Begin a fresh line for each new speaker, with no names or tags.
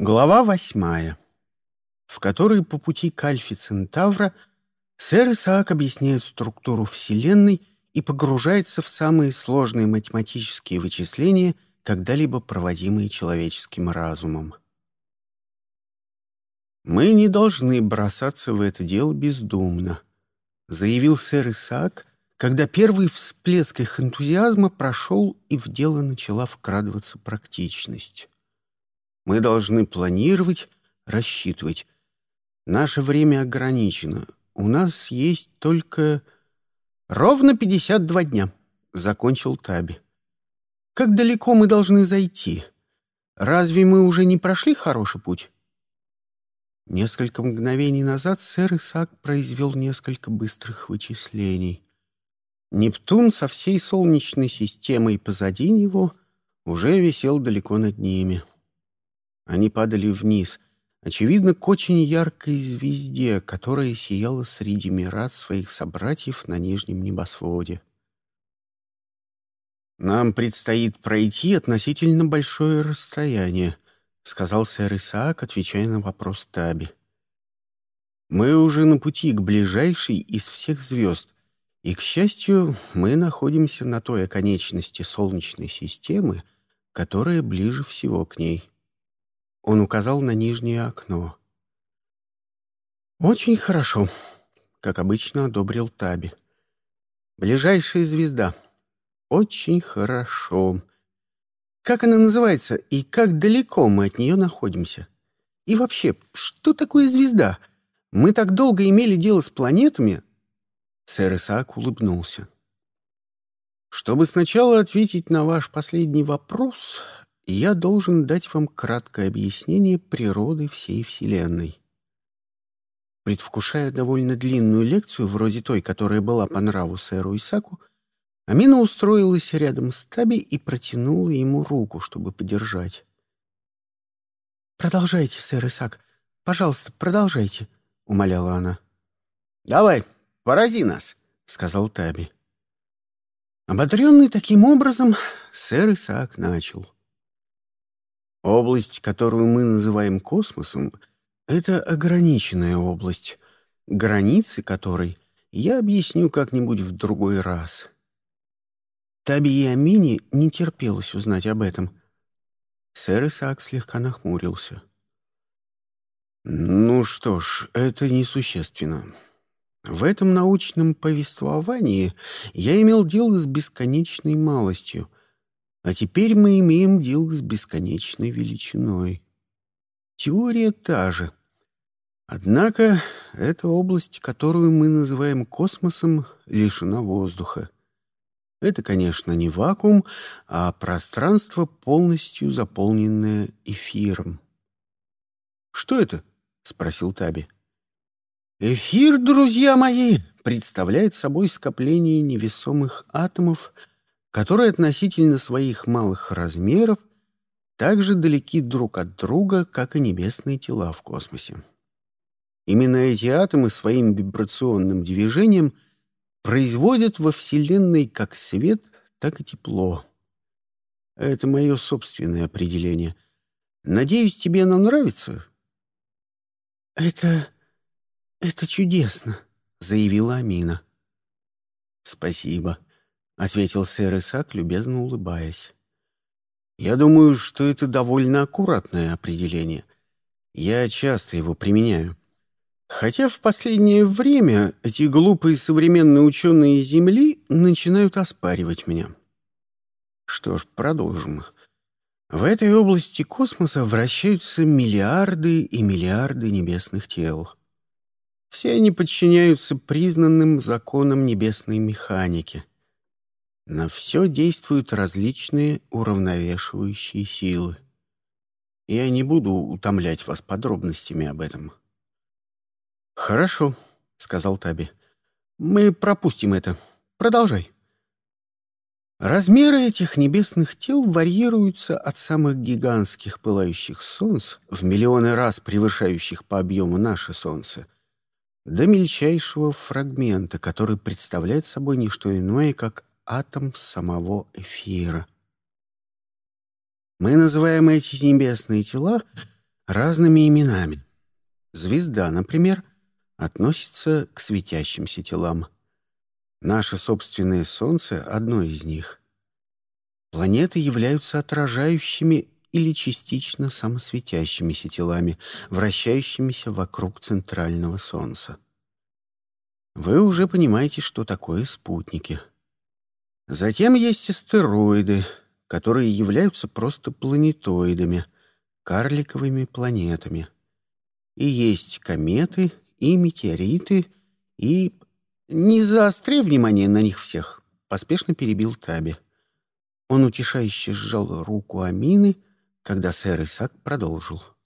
Глава восьмая, в которой по пути к Альфе Центавра сэр Исаак объясняет структуру Вселенной и погружается в самые сложные математические вычисления, когда-либо проводимые человеческим разумом. «Мы не должны бросаться в это дело бездумно», — заявил сэр Исаак, когда первый всплеск их энтузиазма прошел и в дело начала вкрадываться практичность. Мы должны планировать, рассчитывать. Наше время ограничено. У нас есть только... Ровно 52 дня, — закончил Таби. Как далеко мы должны зайти? Разве мы уже не прошли хороший путь? Несколько мгновений назад сэр Исаак произвел несколько быстрых вычислений. Нептун со всей Солнечной системой позади него уже висел далеко над ними. Они падали вниз, очевидно, к очень яркой звезде, которая сияла среди мират своих собратьев на нижнем небосводе. «Нам предстоит пройти относительно большое расстояние», — сказал сэр Исаак, отвечая на вопрос Таби. «Мы уже на пути к ближайшей из всех звезд, и, к счастью, мы находимся на той оконечности Солнечной системы, которая ближе всего к ней». Он указал на нижнее окно. «Очень хорошо», — как обычно одобрил Таби. «Ближайшая звезда. Очень хорошо. Как она называется и как далеко мы от нее находимся? И вообще, что такое звезда? Мы так долго имели дело с планетами?» Сэр Исаак улыбнулся. «Чтобы сначала ответить на ваш последний вопрос, я должен дать вам краткое объяснение природы всей Вселенной. Предвкушая довольно длинную лекцию, вроде той, которая была по нраву сэру Исаку, Амина устроилась рядом с Таби и протянула ему руку, чтобы подержать. «Продолжайте, сэр Исак. Пожалуйста, продолжайте», — умоляла она.
«Давай, порази нас», — сказал Таби.
Ободренный таким образом, сэр Исаак начал. — Область, которую мы называем космосом, это ограниченная область, границы которой я объясню как-нибудь в другой раз. Таби и Амине не терпелось узнать об этом. Сэр Исаак слегка нахмурился. «Ну что ж, это несущественно. В этом научном повествовании я имел дело с бесконечной малостью — а теперь мы имеем дело с бесконечной величиной. Теория та же. Однако эта область, которую мы называем космосом, лишена воздуха. Это, конечно, не вакуум, а пространство, полностью заполненное эфиром. «Что это?» — спросил Таби. «Эфир, друзья мои, представляет собой скопление невесомых атомов — которые относительно своих малых размеров так же далеки друг от друга, как и небесные тела в космосе. Именно эти атомы своим вибрационным движением производят во Вселенной как свет, так и тепло. Это мое собственное определение. Надеюсь, тебе оно нравится?
«Это... это чудесно», — заявила Амина.
«Спасибо», — ответил сэр Исаак, любезно улыбаясь. «Я думаю, что это довольно аккуратное определение. Я часто его применяю. Хотя в последнее время эти глупые современные ученые Земли начинают оспаривать меня. Что ж, продолжим. В этой области космоса вращаются миллиарды и миллиарды небесных тел. Все они подчиняются признанным законам небесной механики — на все действуют различные уравновешивающие силы. Я не буду утомлять вас подробностями об этом. «Хорошо», — сказал Таби. «Мы пропустим это. Продолжай». Размеры этих небесных тел варьируются от самых гигантских пылающих солнц, в миллионы раз превышающих по объему наше Солнце, до мельчайшего фрагмента, который представляет собой не что иное, как атом самого эфира. Мы называем эти небесные тела разными именами. Звезда, например, относится к светящимся телам. Наше собственное Солнце — одно из них. Планеты являются отражающими или частично самосветящимися телами, вращающимися вокруг центрального Солнца. Вы уже понимаете, что такое спутники. Затем есть астероиды, которые являются просто планетоидами, карликовыми планетами. И есть кометы, и метеориты, и... Не заостри внимание на них всех, поспешно перебил Таби. Он утешающе сжал руку Амины, когда сэр Исаак продолжил. —